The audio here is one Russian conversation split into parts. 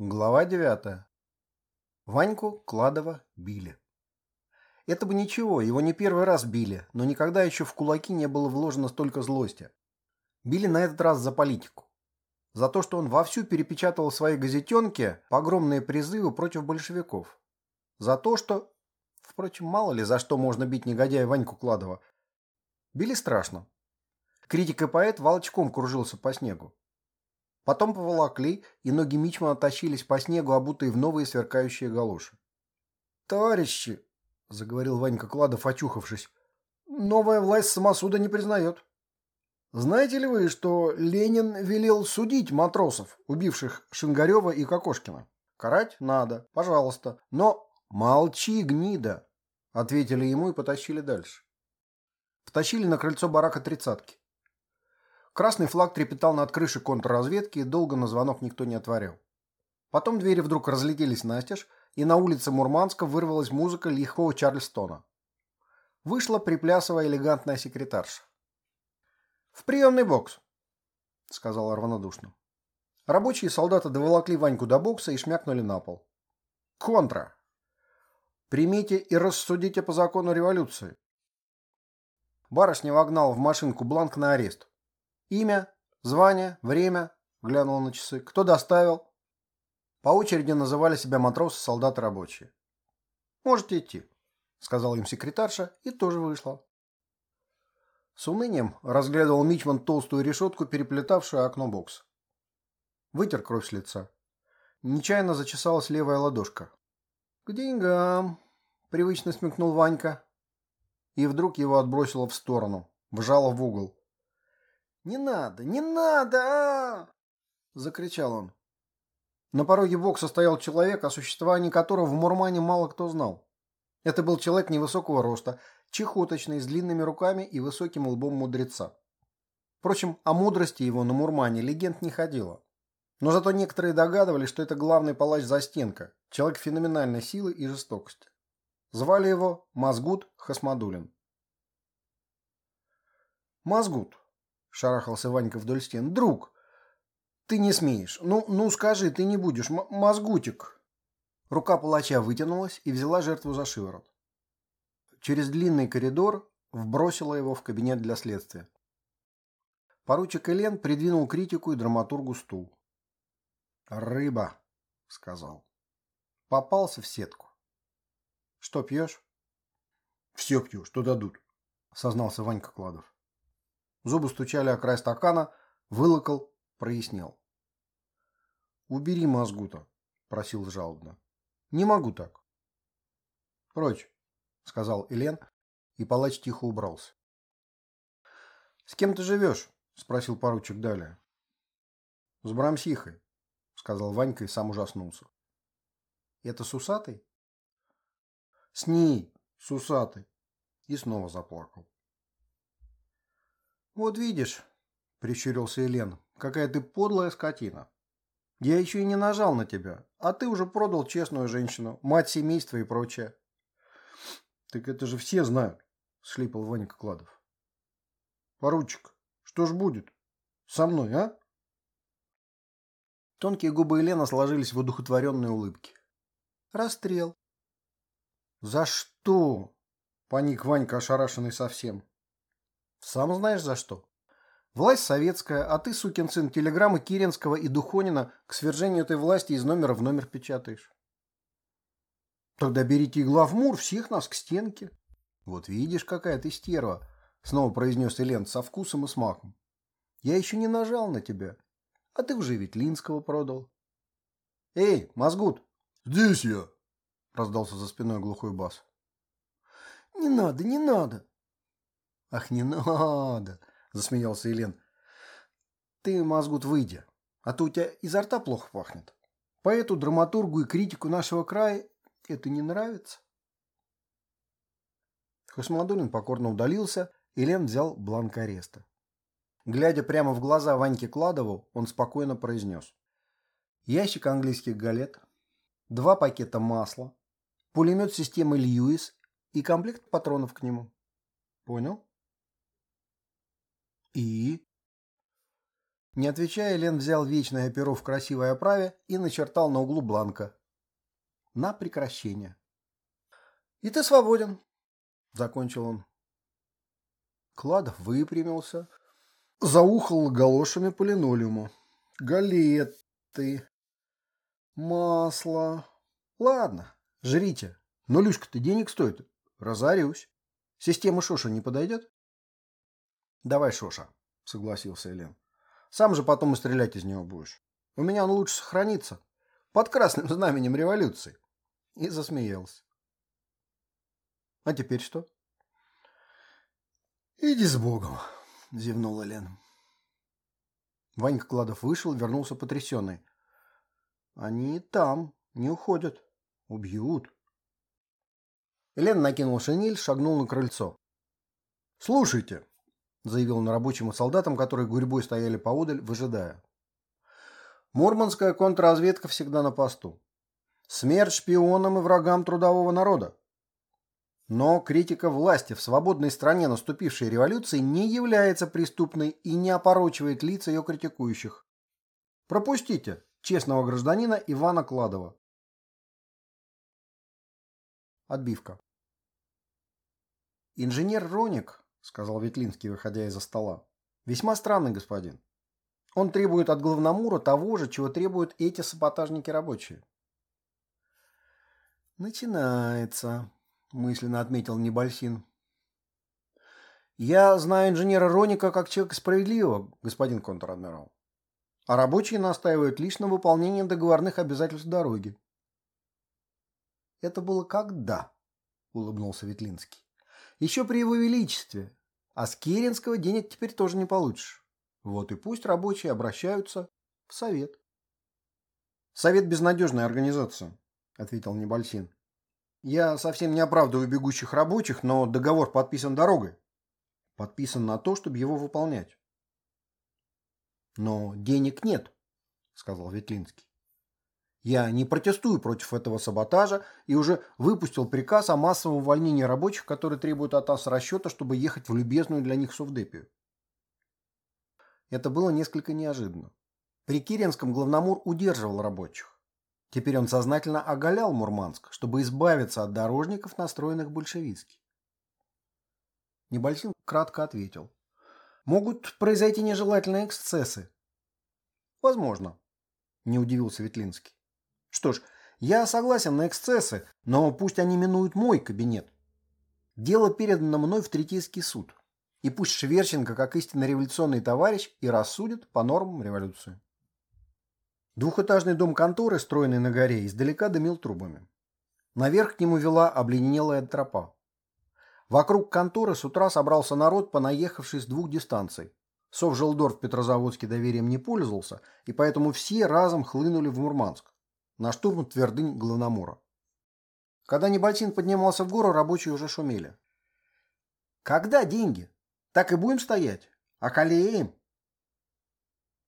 Глава 9. Ваньку Кладова били. Это бы ничего, его не первый раз били, но никогда еще в кулаки не было вложено столько злости. Били на этот раз за политику. За то, что он вовсю перепечатывал в своей газетенке погромные призывы против большевиков. За то, что... Впрочем, мало ли за что можно бить негодяя Ваньку Кладова. Били страшно. Критик и поэт волчком кружился по снегу. Потом поволокли, и ноги Мичмана тащились по снегу, обутые в новые сверкающие галоши. «Товарищи!» — заговорил Ванька Кладов, очухавшись. «Новая власть самосуда не признает. Знаете ли вы, что Ленин велел судить матросов, убивших Шингарева и Кокошкина? Карать надо, пожалуйста, но молчи, гнида!» — ответили ему и потащили дальше. Втащили на крыльцо барака тридцатки. Красный флаг трепетал над крышей контрразведки, и долго на звонок никто не отворил. Потом двери вдруг разлетелись настежь, и на улице Мурманска вырвалась музыка лихого Чарльстона. Вышла, приплясывая, элегантная секретарша. «В приемный бокс», — сказал равнодушно. Рабочие солдаты доволокли Ваньку до бокса и шмякнули на пол. «Контра! Примите и рассудите по закону революции». Барышня вогнал в машинку бланк на арест. Имя, звание, время, глянул на часы. Кто доставил? По очереди называли себя матросы, солдаты, рабочие. Можете идти, сказал им секретарша и тоже вышла. С унынием разглядывал Мичман толстую решетку, переплетавшую окно бокса. Вытер кровь с лица. Нечаянно зачесалась левая ладошка. «К деньгам!» — привычно смекнул Ванька. И вдруг его отбросило в сторону, вжало в угол. «Не надо! Не надо!» а закричал он. На пороге бокса стоял человек, о существовании которого в Мурмане мало кто знал. Это был человек невысокого роста, чехоточный, с длинными руками и высоким лбом мудреца. Впрочем, о мудрости его на Мурмане легенд не ходило. Но зато некоторые догадывались, что это главный палач Застенка, человек феноменальной силы и жестокости. Звали его Мазгут Хасмадулин. Мазгут шарахался Ванька вдоль стен. «Друг, ты не смеешь. Ну, ну скажи, ты не будешь. М мозгутик». Рука палача вытянулась и взяла жертву за шиворот. Через длинный коридор вбросила его в кабинет для следствия. Поручик Элен придвинул критику и драматургу стул. «Рыба», — сказал. «Попался в сетку». «Что пьешь?» «Все пью, что дадут», — сознался Ванька Кладов. Зубы стучали о край стакана, вылокал, прояснил. «Убери мозгу-то», — просил жалобно. «Не могу так». «Прочь», — сказал Элен, и палач тихо убрался. «С кем ты живешь?» — спросил поручик далее. «С Брамсихой», — сказал Ванька и сам ужаснулся. «Это с усатой?» «С ней, с усатой». И снова заплакал. «Вот видишь», — прищурился Елен, — «какая ты подлая скотина. Я еще и не нажал на тебя, а ты уже продал честную женщину, мать семейства и прочее». «Так это же все знают», — слипал Ванька Кладов. «Поручик, что ж будет? Со мной, а?» Тонкие губы Елены сложились в одухотворенные улыбки. «Расстрел». «За что?» — паник Ванька, ошарашенный совсем. Сам знаешь за что. Власть советская, а ты, сукин сын, телеграммы Киренского и Духонина к свержению этой власти из номера в номер печатаешь. Тогда берите главмур, всех нас к стенке. Вот видишь, какая ты стерва, снова произнес Элен со вкусом и смаком. Я еще не нажал на тебя, а ты уже ведь Линского продал. Эй, Мозгут! Здесь я! Раздался за спиной глухой бас. Не надо, не надо, «Ах, не надо!» – засмеялся Елен. «Ты, Мазгут, выйди, а то у тебя изо рта плохо пахнет. Поэту, драматургу и критику нашего края это не нравится». Хасмадулин покорно удалился, и взял бланк ареста. Глядя прямо в глаза Ваньке Кладову, он спокойно произнес. Ящик английских галет, два пакета масла, пулемет системы Льюис и комплект патронов к нему. Понял? И? Не отвечая, Лен взял вечное перо в красивой оправе и начертал на углу бланка. На прекращение. «И ты свободен», — закончил он. Кладов выпрямился, заухал галошами по линолеуму. «Галеты, масло. Ладно, жрите. Но Люшка-то денег стоит. Разорюсь. Система Шоша не подойдет?» «Давай Шоша», — согласился Элен. Сам же потом и стрелять из него будешь. У меня он лучше сохранится. Под красным знаменем революции. И засмеялся. А теперь что? Иди с Богом, зевнула Лена. Ванька Кладов вышел, вернулся потрясенный. Они там, не уходят. Убьют. Лен накинул шинель, шагнул на крыльцо. «Слушайте», заявил он рабочим и солдатам, которые гурьбой стояли поодаль, выжидая. Мурманская контрразведка всегда на посту. Смерть шпионам и врагам трудового народа. Но критика власти в свободной стране наступившей революции не является преступной и не опорочивает лица ее критикующих. Пропустите честного гражданина Ивана Кладова. Отбивка. Инженер Роник — сказал Ветлинский, выходя из-за стола. «Весьма странный господин. Он требует от главномура того же, чего требуют эти саботажники рабочие». «Начинается», — мысленно отметил Небольсин. «Я знаю инженера Роника как человека справедливого, господин контр-адмирал. А рабочие настаивают лишь на выполнении договорных обязательств дороги». «Это было когда?» — улыбнулся Ветлинский. Еще при его величестве. А с Керенского денег теперь тоже не получишь. Вот и пусть рабочие обращаются в совет. Совет – безнадежная организация, ответил Небольсин. Я совсем не оправдываю бегущих рабочих, но договор подписан дорогой. Подписан на то, чтобы его выполнять. Но денег нет, сказал Ветлинский. Я не протестую против этого саботажа и уже выпустил приказ о массовом увольнении рабочих, которые требуют от нас расчета, чтобы ехать в любезную для них Совдепию. Это было несколько неожиданно. При Киренском главномур удерживал рабочих. Теперь он сознательно оголял Мурманск, чтобы избавиться от дорожников, настроенных большевистски. Небольсин кратко ответил. Могут произойти нежелательные эксцессы. Возможно, не удивился Ветлинский. Что ж, я согласен на эксцессы, но пусть они минуют мой кабинет. Дело передано мной в Третейский суд. И пусть Шверченко, как истинно революционный товарищ, и рассудит по нормам революции. Двухэтажный дом конторы, строенный на горе, издалека дымил трубами. Наверх к нему вела обледенелая тропа. Вокруг конторы с утра собрался народ, понаехавший с двух дистанций. Совжелдорф Петрозаводский доверием не пользовался, и поэтому все разом хлынули в Мурманск на штурм твердынь Главномора. Когда Небольсин поднимался в гору, рабочие уже шумели. «Когда деньги? Так и будем стоять? А колеем?»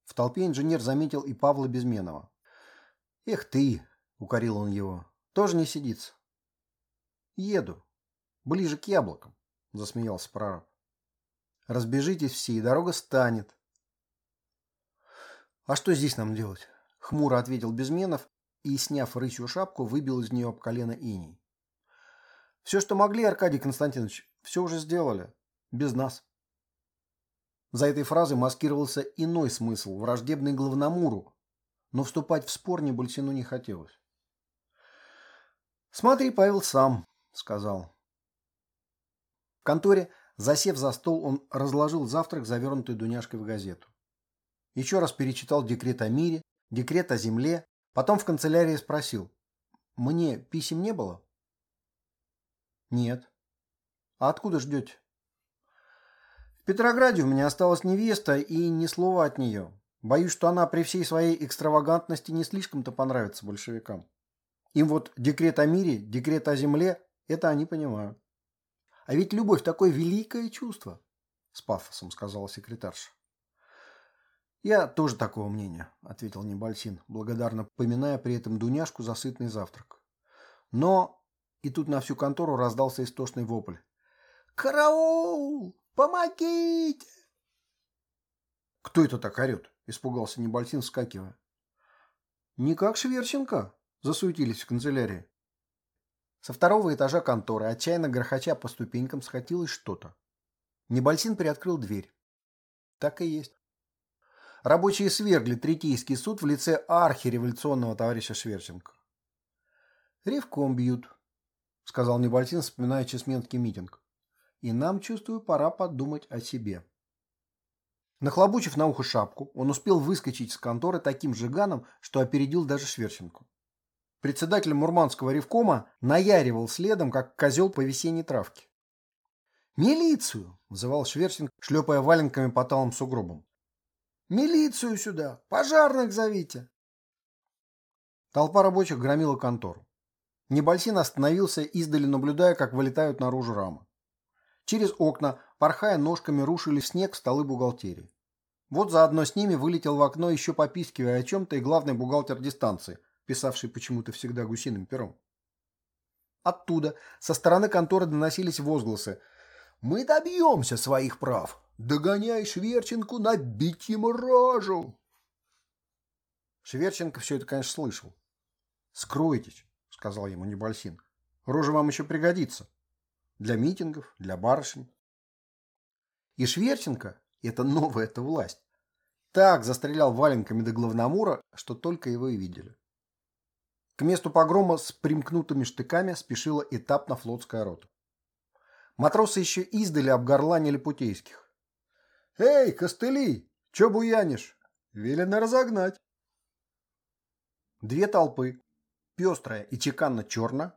В толпе инженер заметил и Павла Безменова. «Эх ты!» — укорил он его. «Тоже не сидится». «Еду. Ближе к яблокам», — засмеялся прораб. «Разбежитесь все, и дорога станет». «А что здесь нам делать?» — хмуро ответил Безменов и, сняв рысью шапку, выбил из нее об колено иней. «Все, что могли, Аркадий Константинович, все уже сделали. Без нас». За этой фразой маскировался иной смысл, враждебный главномуру, но вступать в спор Небольсину не хотелось. «Смотри, Павел, сам», — сказал. В конторе, засев за стол, он разложил завтрак, завернутый Дуняшкой в газету. Еще раз перечитал декрет о мире, декрет о земле, Потом в канцелярии спросил. «Мне писем не было?» «Нет». «А откуда ждете?» «В Петрограде у меня осталась невеста и ни слова от нее. Боюсь, что она при всей своей экстравагантности не слишком-то понравится большевикам. Им вот декрет о мире, декрет о земле – это они понимают. А ведь любовь – такое великое чувство», – с пафосом сказала секретарша. «Я тоже такого мнения», — ответил Небольсин, благодарно поминая при этом Дуняшку за сытный завтрак. «Но...» — и тут на всю контору раздался истошный вопль. «Караул! Помогите!» «Кто это так орет? испугался Небольсин, вскакивая. «Не как Шверченко», – засуетились в канцелярии. Со второго этажа конторы, отчаянно грохоча по ступенькам, схватилось что-то. Небольсин приоткрыл дверь. Так и есть. Рабочие свергли Третейский суд в лице архиреволюционного товарища Шверченко. «Ревком бьют», — сказал Небольсин, вспоминая чесменский митинг. «И нам, чувствую, пора подумать о себе». Нахлобучив на ухо шапку, он успел выскочить из конторы таким же ганом, что опередил даже Шверченко. Председатель Мурманского ревкома наяривал следом, как козел по весенней травке. «Милицию!» – вызывал Шверченко, шлепая валенками по талым сугробам. «Милицию сюда! Пожарных зовите!» Толпа рабочих громила контору. Небольсин остановился, издали наблюдая, как вылетают наружу рамы. Через окна, порхая ножками, рушили снег столы бухгалтерии. Вот заодно с ними вылетел в окно, еще попискивая о чем-то, и главный бухгалтер дистанции – писавший почему-то всегда гусиным пером. Оттуда, со стороны конторы доносились возгласы. «Мы добьемся своих прав! Догоняй Шверченку, набить ему рожу!» Шверченко все это, конечно, слышал. «Скройтесь», — сказал ему Небольсин. «Рожа вам еще пригодится. Для митингов, для барышень». И Шверченко, это новая эта власть, так застрелял валенками до главномура, что только его и видели. К месту погрома с примкнутыми штыками спешила этапно флотская рота. Матросы еще издали обгорланили путейских. «Эй, костыли, че буянишь? Велено разогнать!» Две толпы, пестрая и чеканно-черно,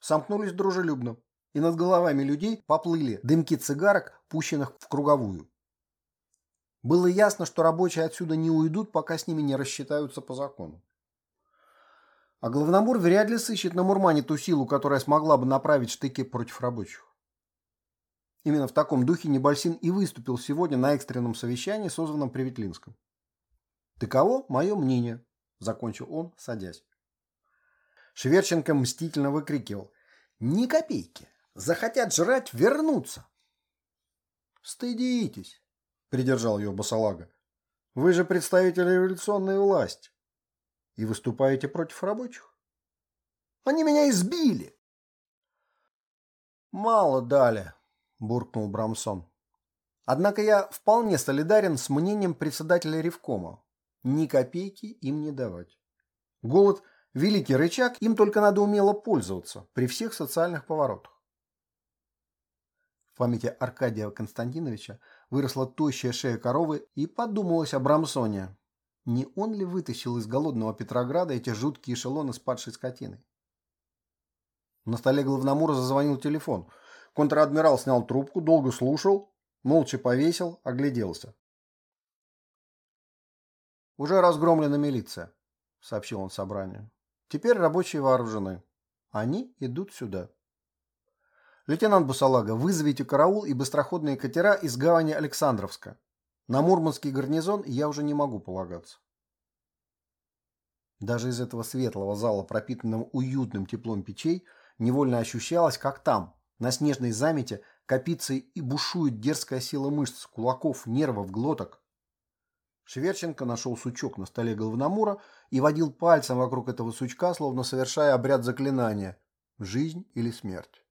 сомкнулись дружелюбно, и над головами людей поплыли дымки цигарок, пущенных в круговую. Было ясно, что рабочие отсюда не уйдут, пока с ними не рассчитаются по закону. А Главномур вряд ли сыщет на Мурмане ту силу, которая смогла бы направить штыки против рабочих. Именно в таком духе Небольсин и выступил сегодня на экстренном совещании, созванном при Ветлинском. «Таково мое мнение», – закончил он, садясь. Шверченко мстительно выкрикивал. «Ни копейки! Захотят жрать – вернуться!» «Стыдитесь!» – придержал ее Басалага. «Вы же представитель революционной власти и выступаете против рабочих? Они меня избили. Мало дали, буркнул Брамсон. Однако я вполне солидарен с мнением председателя Ревкома. Ни копейки им не давать. Голод – великий рычаг, им только надо умело пользоваться при всех социальных поворотах. В памяти Аркадия Константиновича выросла тощая шея коровы и подумалось о Брамсоне, не он ли вытащил из голодного Петрограда эти жуткие эшелоны с падшей скотиной? На столе главномура зазвонил телефон. Контр-адмирал снял трубку, долго слушал, молча повесил, огляделся. «Уже разгромлена милиция», — сообщил он собранию. «Теперь рабочие вооружены. Они идут сюда». «Лейтенант Бусалага, вызовите караул и быстроходные катера из гавани Александровска. На мурманский гарнизон я уже не могу полагаться. Даже из этого светлого зала, пропитанного уютным теплом печей, невольно ощущалось, как там, на снежной замете, копится и бушует дерзкая сила мышц, кулаков, нервов, глоток. Шверченко нашел сучок на столе головномура и водил пальцем вокруг этого сучка, словно совершая обряд заклинания «Жизнь или смерть».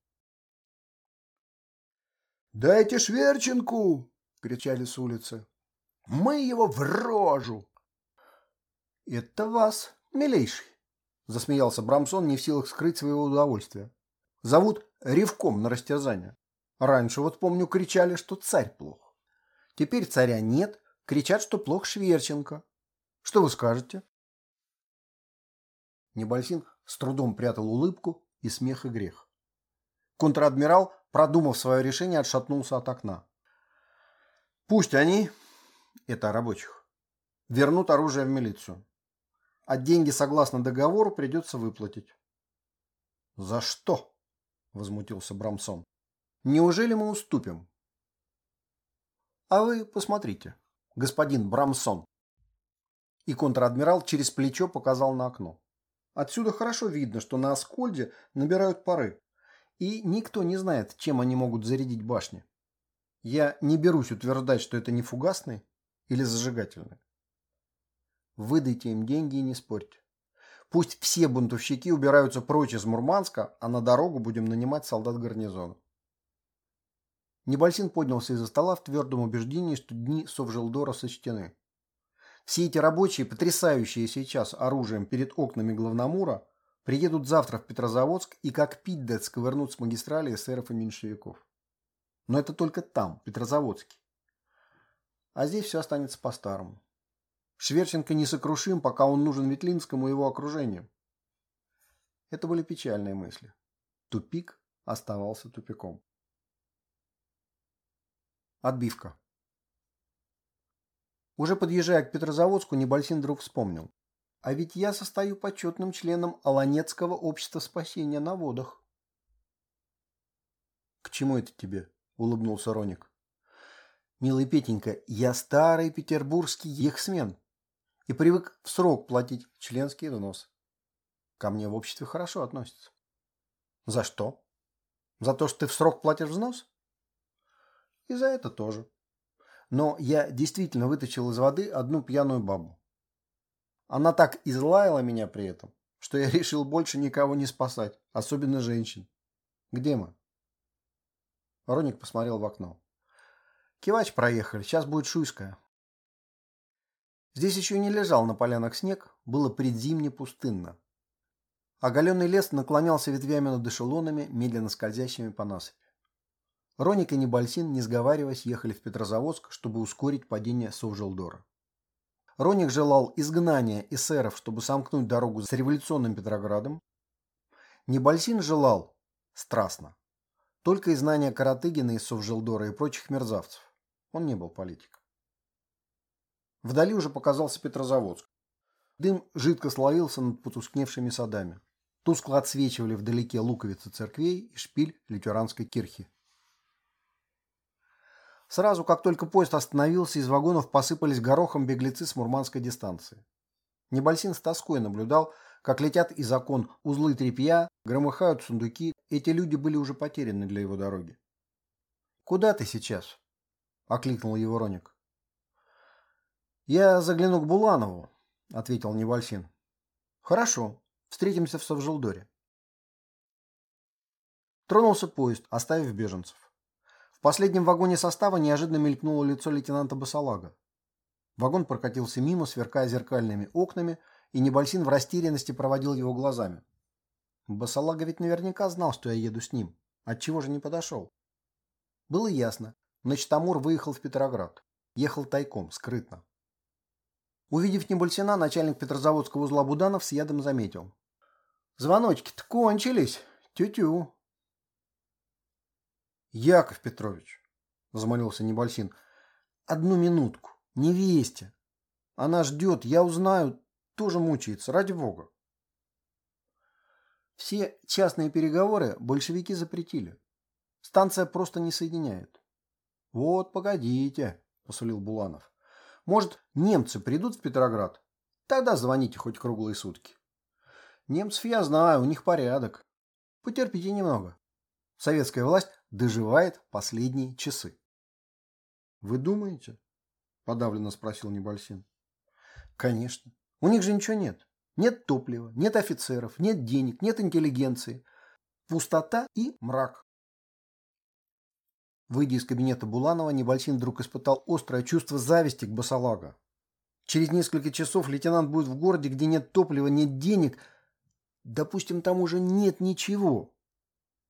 «Дайте Шверченку!» — кричали с улицы. «Мы его в рожу!» «Это вас, милейший!» — засмеялся Брамсон, не в силах скрыть своего удовольствия. «Зовут Ревком на растерзание. Раньше, вот помню, кричали, что царь плох. Теперь царя нет, кричат, что плох Шверченко. Что вы скажете?» Небольсин с трудом прятал улыбку и смех и грех. Контр-адмирал, продумав свое решение, отшатнулся от окна. Пусть они, это рабочих, вернут оружие в милицию. А деньги, согласно договору, придется выплатить. «За что?» – возмутился Брамсон. «Неужели мы уступим?» «А вы посмотрите, господин Брамсон». И контр-адмирал через плечо показал на окно. Отсюда хорошо видно, что на Аскольде набирают пары, и никто не знает, чем они могут зарядить башни. Я не берусь утверждать, что это не фугасный или зажигательный. Выдайте им деньги и не спорьте. Пусть все бунтовщики убираются прочь из Мурманска, а на дорогу будем нанимать солдат гарнизона. Небольсин поднялся из-за стола в твердом убеждении, что дни Совжелдора сочтены. Все эти рабочие, потрясающие сейчас оружием перед окнами главномура, приедут завтра в Петрозаводск и как пить дать сковырнут с магистрали эсеров и меньшевиков. Но это только там, в Петрозаводске. А здесь все останется по-старому. Шверченко несокрушим, пока он нужен Ветлинскому и его окружению. Это были печальные мысли. Тупик оставался тупиком. Отбивка. Уже подъезжая к Петрозаводску, Небольсин вдруг вспомнил. А ведь я состою почетным членом Аланецкого общества спасения на водах. К чему это тебе? Улыбнулся Роник. Милый Петенька, я старый петербургский ехсмен и привык в срок платить членский взнос. Ко мне в обществе хорошо относятся. За что? За то, что ты в срок платишь взнос? И за это тоже. Но я действительно вытащил из воды одну пьяную бабу. Она так излаяла меня при этом, что я решил больше никого не спасать, особенно женщин. Где мы? Роник посмотрел в окно. Кивач проехали, сейчас будет Шуйская. Здесь еще не лежал на полянах снег, было предзимне пустынно. Оголенный лес наклонялся ветвями над эшелонами, медленно скользящими по насыпи. Роник и Небольсин, не сговариваясь, ехали в Петрозаводск, чтобы ускорить падение Совжелдора. Роник желал изгнания эсеров, чтобы сомкнуть дорогу с революционным Петроградом. Небольсин желал, страстно, только изгнания Каратыгина из Совжелдора и прочих мерзавцев. Он не был политиком. Вдали уже показался Петрозаводск. Дым жидко слоился над потускневшими садами. Тускло отсвечивали вдалеке луковицы церквей и шпиль лютеранской кирхи. Сразу, как только поезд остановился, из вагонов посыпались горохом беглецы с мурманской дистанции. Небольсин с тоской наблюдал, как летят из окон узлы тряпья, громыхают сундуки. Эти люди были уже потеряны для его дороги. «Куда ты сейчас?» – окликнул его Роник. «Я загляну к Буланову», — ответил Невальсин. «Хорошо. Встретимся в Совжелдоре». Тронулся поезд, оставив беженцев. В последнем вагоне состава неожиданно мелькнуло лицо лейтенанта Басалага. Вагон прокатился мимо, сверкая зеркальными окнами, и Небольсин в растерянности проводил его глазами. Басалага ведь наверняка знал, что я еду с ним. Отчего же не подошел? Было ясно. Значит, Амур выехал в Петроград. Ехал тайком, скрытно. Увидев Небольсина, начальник Петрозаводского узла Буданов с ядом заметил. «Звоночки-то кончились. Тю-тю». «Яков Петрович», — замолился Небольсин, — «одну минутку. Невесте. Она ждет, я узнаю, тоже мучается, ради бога». Все частные переговоры большевики запретили. Станция просто не соединяет. «Вот, погодите», — посулил Буланов. Может, немцы придут в Петроград? Тогда звоните хоть круглые сутки. Немцев я знаю, у них порядок. Потерпите немного. Советская власть доживает последние часы. Вы думаете? Подавленно спросил Небольсин. Конечно. У них же ничего нет. Нет топлива, нет офицеров, нет денег, нет интеллигенции. Пустота и мрак. Выйдя из кабинета Буланова, Небольсин вдруг испытал острое чувство зависти к Басалага. Через несколько часов лейтенант будет в городе, где нет топлива, нет денег. Допустим, там уже нет ничего.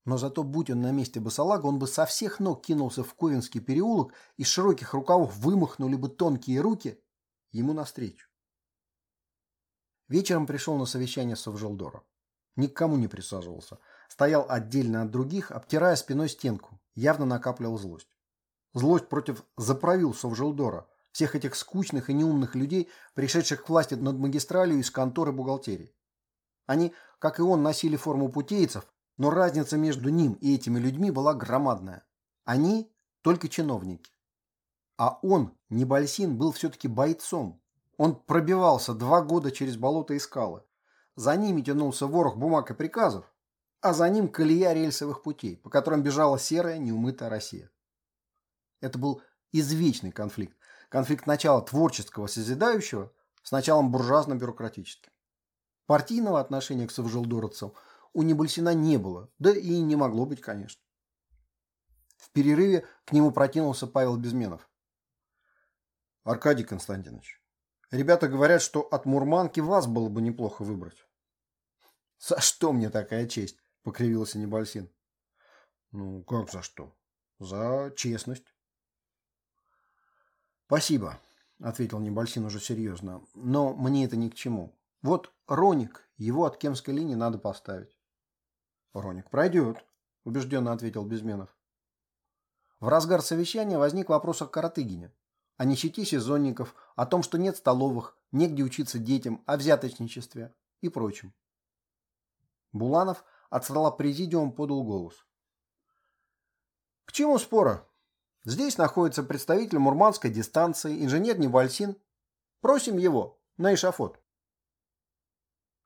Но зато, будь он на месте Басалага, он бы со всех ног кинулся в Ковенский переулок, и из широких рукавов вымахнули бы тонкие руки ему навстречу. Вечером пришел на совещание Совжелдора. Никому не присаживался. Стоял отдельно от других, обтирая спиной стенку явно накапливал злость. Злость против заправилсов Желдора, всех этих скучных и неумных людей, пришедших к власти над магистралью из конторы бухгалтерии. Они, как и он, носили форму путейцев, но разница между ним и этими людьми была громадная. Они только чиновники. А он, Небольсин, был все-таки бойцом. Он пробивался два года через болото и скалы. За ними тянулся ворох бумаг и приказов, а за ним колея рельсовых путей, по которым бежала серая, неумытая Россия. Это был извечный конфликт. Конфликт начала творческого созидающего с началом буржуазно-бюрократическим. Партийного отношения к совжелдоровцам у Небольсина не было, да и не могло быть, конечно. В перерыве к нему протянулся Павел Безменов. Аркадий Константинович, ребята говорят, что от Мурманки вас было бы неплохо выбрать. За что мне такая честь? Покривился Небольсин. Ну, как за что? За честность. Спасибо, ответил Небольсин уже серьезно. Но мне это ни к чему. Вот Роник, его от Кемской линии надо поставить. Роник пройдет, убежденно ответил Безменов. В разгар совещания возник вопрос о Каратыгине, о нищете сезонников, о том, что нет столовых, негде учиться детям, о взяточничестве и прочем. Буланов от стола президиум подал голос. К чему спора? Здесь находится представитель мурманской дистанции, инженер Невальсин. Просим его на эшафот.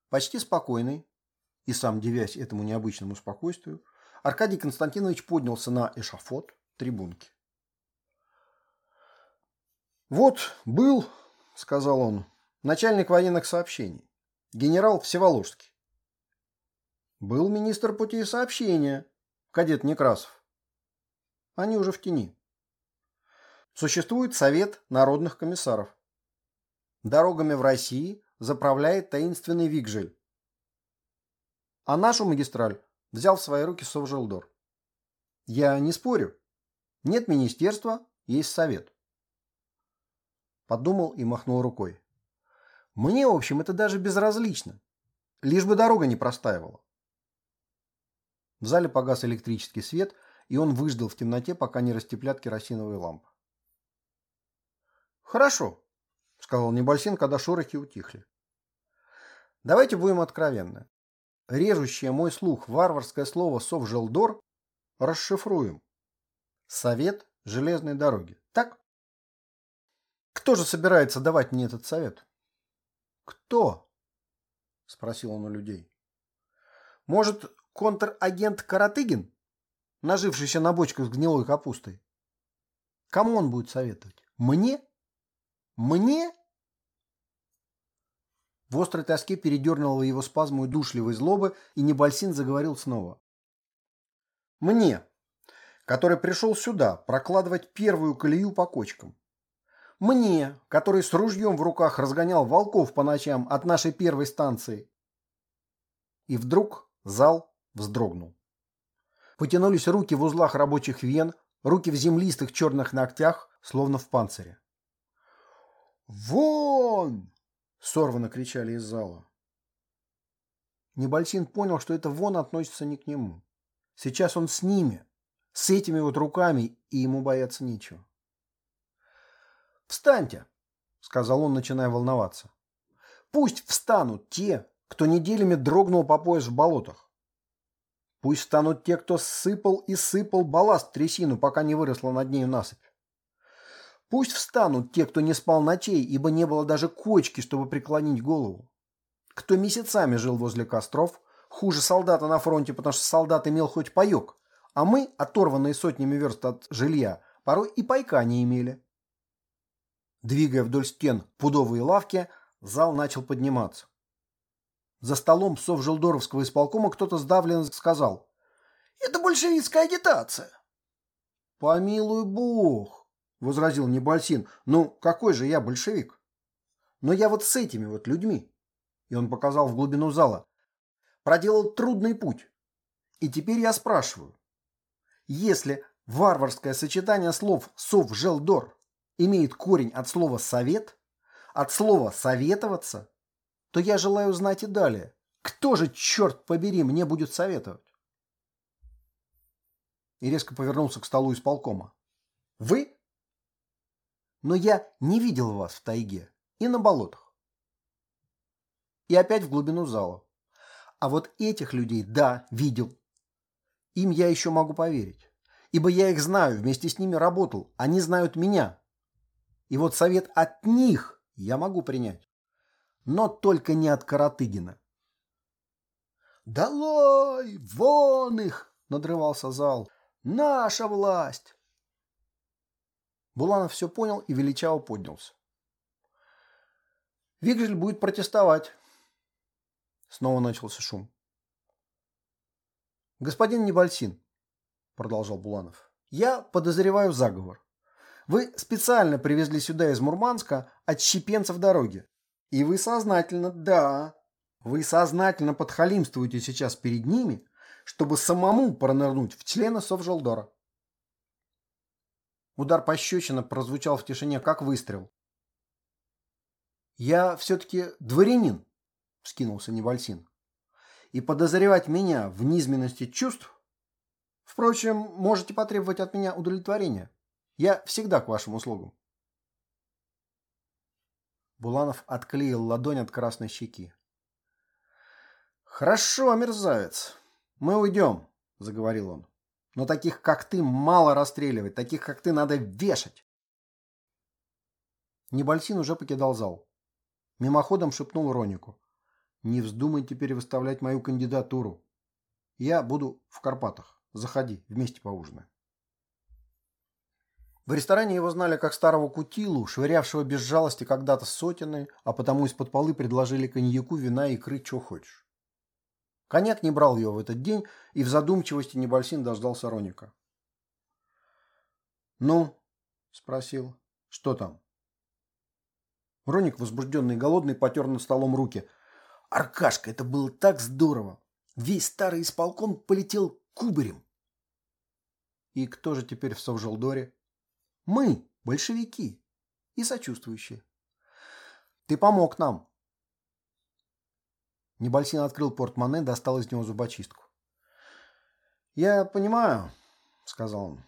Почти спокойный, и сам девясь этому необычному спокойствию, Аркадий Константинович поднялся на эшафот трибунки. «Вот был, — сказал он, — начальник военных сообщений, генерал Всеволожский. Был министр путей сообщения, кадет Некрасов. Они уже в тени. Существует Совет народных комиссаров. Дорогами в России заправляет таинственный Вигжель. А нашу магистраль взял в свои руки Совжелдор. Я не спорю. Нет министерства, есть совет. Подумал и махнул рукой. Мне, в общем, это даже безразлично. Лишь бы дорога не простаивала. В зале погас электрический свет, и он выждал в темноте, пока не растеплят керосиновые лампы. «Хорошо», — сказал Небольсин, когда шорохи утихли. «Давайте будем откровенны. Режущее мой слух варварское слово «совжелдор» расшифруем. Совет железной дороги. Так? Кто же собирается давать мне этот совет? Кто? Спросил он у людей. Может, контрагент Каратыгин, нажившийся на бочках с гнилой капустой? Кому он будет советовать? Мне? Мне? В острой тоске передернула его спазму душливой злобы, и Небольсин заговорил снова. «Мне, который пришел сюда прокладывать первую колею по кочкам. Мне, который с ружьем в руках разгонял волков по ночам от нашей первой станции». И вдруг зал вздрогнул. Потянулись руки в узлах рабочих вен, руки в землистых черных ногтях, словно в панцире. «Вон!» Сорвано кричали из зала. Небольсин понял, что это вон относится не к нему. Сейчас он с ними, с этими вот руками, и ему бояться нечего. «Встаньте!» — сказал он, начиная волноваться. «Пусть встанут те, кто неделями дрогнул по пояс в болотах. Пусть встанут те, кто сыпал и сыпал балласт трясину, пока не выросла над нею насыпь. Пусть встанут те, кто не спал ночей, ибо не было даже кочки, чтобы преклонить голову. Кто месяцами жил возле костров, хуже солдата на фронте, потому что солдат имел хоть паек, а мы, оторванные сотнями верст от жилья, порой и пайка не имели. Двигая вдоль стен пудовые лавки, зал начал подниматься. За столом псов Желдоровского исполкома кто-то сдавленно сказал «Это большевистская агитация». «Помилуй бог!» возразил Небольсин. «Ну, какой же я большевик? Но я вот с этими вот людьми». И он показал в глубину зала. Проделал трудный путь. И теперь я спрашиваю. Если варварское сочетание слов «сов-желдор» имеет корень от слова «совет», от слова «советоваться», то я желаю знать и далее. Кто же, черт побери, мне будет советовать? И резко повернулся к столу исполкома. Вы но я не видел вас в тайге и на болотах. И опять в глубину зала. А вот этих людей, да, видел. Им я еще могу поверить. Ибо я их знаю, вместе с ними работал. Они знают меня. И вот совет от них я могу принять. Но только не от Каратыгина. «Долой! Вон их!» – надрывался зал. «Наша власть! Буланов все понял и величаво поднялся. Вигель будет протестовать. Снова начался шум. Господин Небольсин, продолжал Буланов, я подозреваю заговор. Вы специально привезли сюда из Мурманска отщепенцев дороги. И вы сознательно, да, вы сознательно подхалимствуете сейчас перед ними, чтобы самому пронырнуть в члена Совжелдора. Удар пощечина прозвучал в тишине, как выстрел. «Я все-таки дворянин», — вскинулся Невальсин. «И подозревать меня в низменности чувств? Впрочем, можете потребовать от меня удовлетворения. Я всегда к вашим услугам». Буланов отклеил ладонь от красной щеки. «Хорошо, мерзавец. Мы уйдем», — заговорил он. «Но таких, как ты, мало расстреливать. Таких, как ты, надо вешать». Небольсин уже покидал зал. Мимоходом шепнул Ронику. «Не вздумай теперь выставлять мою кандидатуру. Я буду в Карпатах. Заходи, вместе поужинаем». В ресторане его знали как старого кутилу, швырявшего без жалости когда-то сотены, а потому из-под полы предложили коньяку, вина и икры, что хочешь. Коньяк не брал его в этот день, и в задумчивости Небольсин дождался Роника. «Ну?» – спросил. «Что там?» Роник, возбужденный и голодный, потер над столом руки. «Аркашка, это было так здорово! Весь старый исполком полетел кубарем!» «И кто же теперь в Совжелдоре?» «Мы, большевики, и сочувствующие. Ты помог нам, Небольсин открыл портмоне, достал из него зубочистку. «Я понимаю», — сказал он.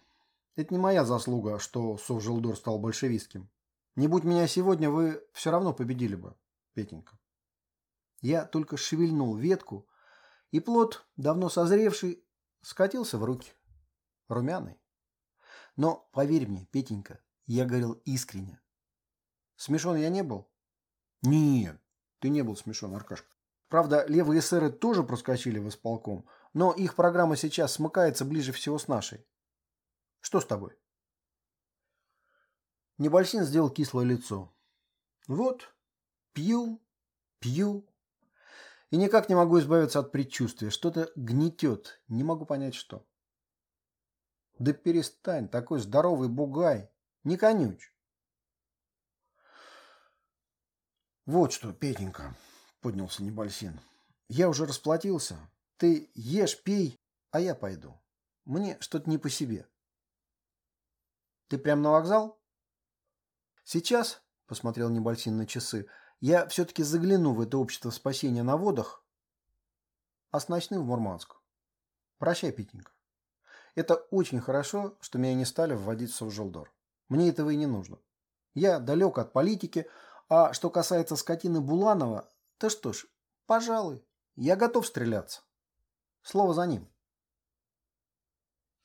«Это не моя заслуга, что Совжелдор стал большевистским. Не будь меня сегодня, вы все равно победили бы, Петенька. Я только шевельнул ветку, и плод, давно созревший, скатился в руки. Румяный. Но, поверь мне, Петенька, я говорил искренне. Смешон я не был? Нет, ты не был смешон, Аркашка. Правда, левые эсеры тоже проскочили в исполком, но их программа сейчас смыкается ближе всего с нашей. Что с тобой? Небольсин сделал кислое лицо. Вот, пью, пью. И никак не могу избавиться от предчувствия. Что-то гнетет. Не могу понять, что. Да перестань, такой здоровый бугай. Не конюч. Вот что, Петенька, поднялся Небольсин. Я уже расплатился. Ты ешь, пей, а я пойду. Мне что-то не по себе. Ты прям на вокзал? Сейчас, посмотрел Небольсин на часы, я все-таки загляну в это общество спасения на водах, а с в Мурманск. Прощай, Петенька. Это очень хорошо, что меня не стали вводить в Совжелдор. Мне этого и не нужно. Я далек от политики, а что касается скотины Буланова, да что ж, пожалуй, я готов стреляться. Слово за ним.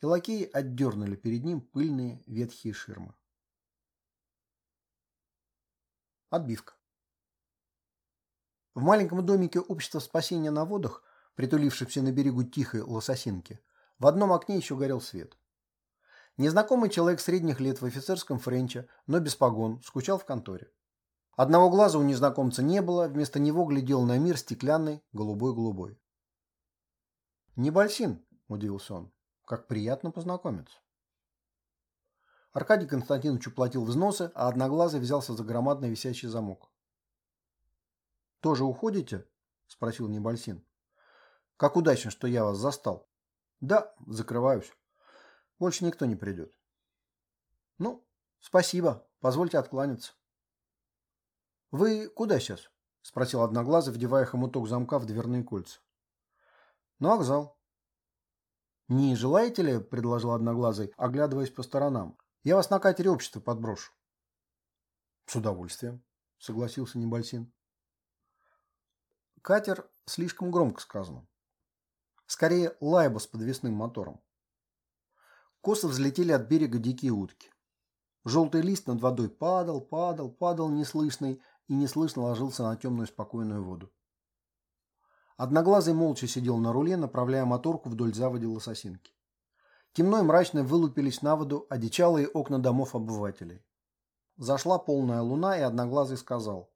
И лакеи отдернули перед ним пыльные ветхие ширмы. Отбивка. В маленьком домике общества спасения на водах, притулившемся на берегу тихой лососинки, в одном окне еще горел свет. Незнакомый человек средних лет в офицерском френче, но без погон, скучал в конторе. Одного глаза у незнакомца не было, вместо него глядел на мир стеклянный, голубой-голубой. «Небольсин», – удивился он, – «как приятно познакомиться». Аркадий Константинович уплатил взносы, а Одноглазый взялся за громадный висящий замок. «Тоже уходите?» – спросил Небольсин. «Как удачно, что я вас застал». «Да, закрываюсь. Больше никто не придет». «Ну, спасибо. Позвольте откланяться». «Вы куда сейчас?» – спросил Одноглазый, вдевая хомуток замка в дверные кольца. «На вокзал». «Не желаете ли?» – предложил Одноглазый, оглядываясь по сторонам. «Я вас на катере общества подброшу». «С удовольствием», – согласился Небольсин. Катер слишком громко сказано. Скорее, лайба с подвесным мотором. Косо взлетели от берега дикие утки. Желтый лист над водой падал, падал, падал неслышный и неслышно ложился на темную спокойную воду. Одноглазый молча сидел на руле, направляя моторку вдоль заводи лососинки. Темно и мрачно вылупились на воду одичалые окна домов обывателей. Зашла полная луна, и Одноглазый сказал.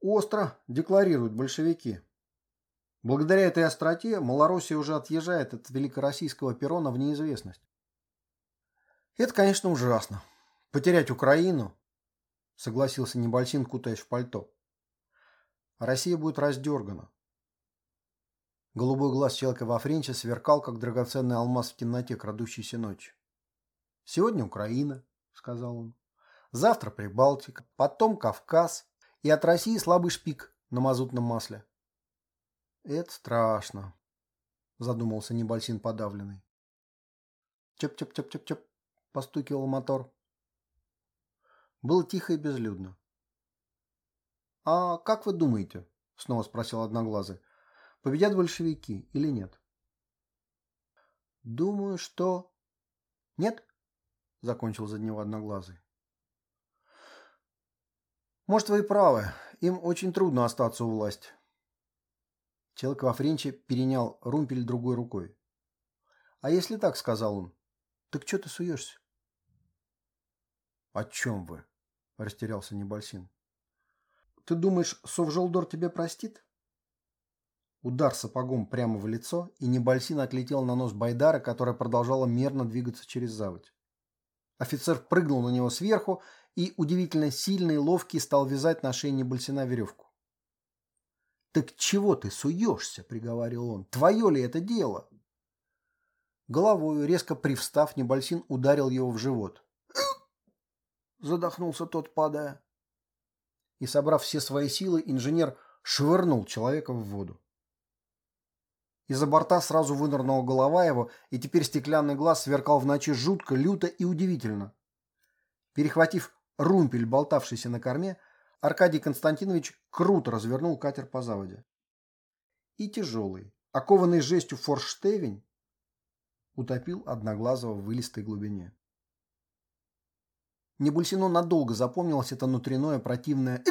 Остро декларируют большевики. Благодаря этой остроте Малороссия уже отъезжает от великороссийского перрона в неизвестность. Это, конечно, ужасно. Потерять Украину, согласился Небольсин, кутаясь в пальто. Россия будет раздергана. Голубой глаз человека во френче сверкал, как драгоценный алмаз в темноте крадущейся ночи. «Сегодня Украина», — сказал он. «Завтра Прибалтика, потом Кавказ и от России слабый пшик на мазутном масле». «Это страшно», — задумался Небольсин подавленный. «Чоп-чоп-чоп-чоп-чоп», — постукивал мотор. Было тихо и безлюдно. «А как вы думаете?» — снова спросил Одноглазый. Победят большевики или нет? Думаю, что... Нет? Закончил за него Одноглазый. Может, вы и правы. Им очень трудно остаться у власти. Человек во френче перенял румпель другой рукой. А если так, сказал он, так что ты суешься? О чем вы? Растерялся Небольсин. Ты думаешь, Совжолдор тебе простит? Удар сапогом прямо в лицо, и Небольсин отлетел на нос Байдара, которая продолжала мерно двигаться через заводь. Офицер прыгнул на него сверху и, удивительно сильный и ловкий, стал вязать на шее Небольсина веревку. «Так чего ты суешься?» – приговаривал он. «Твое ли это дело?» Головою, резко привстав, Небольсин ударил его в живот. Задохнулся тот, падая. И, собрав все свои силы, инженер швырнул человека в воду. Из-за борта сразу вынырнула голова его, и теперь стеклянный глаз сверкал в ночи жутко, люто и удивительно. Перехватив румпель, болтавшийся на корме, Аркадий Константинович круто развернул катер по заводе. И тяжелый, окованный жестью форштевень, утопил Одноглазого в вылистой глубине. Небульсину надолго запомнилось это внутреннее противное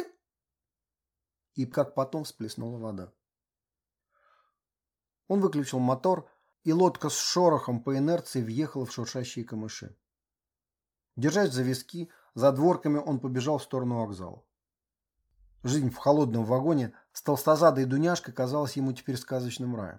и как потом всплеснула вода. Он выключил мотор, и лодка с шорохом по инерции въехала в шуршащие камыши. Держась за виски, за дворками он побежал в сторону вокзала. Жизнь в холодном вагоне с толстозадой Дуняшкой казалась ему теперь сказочным раем.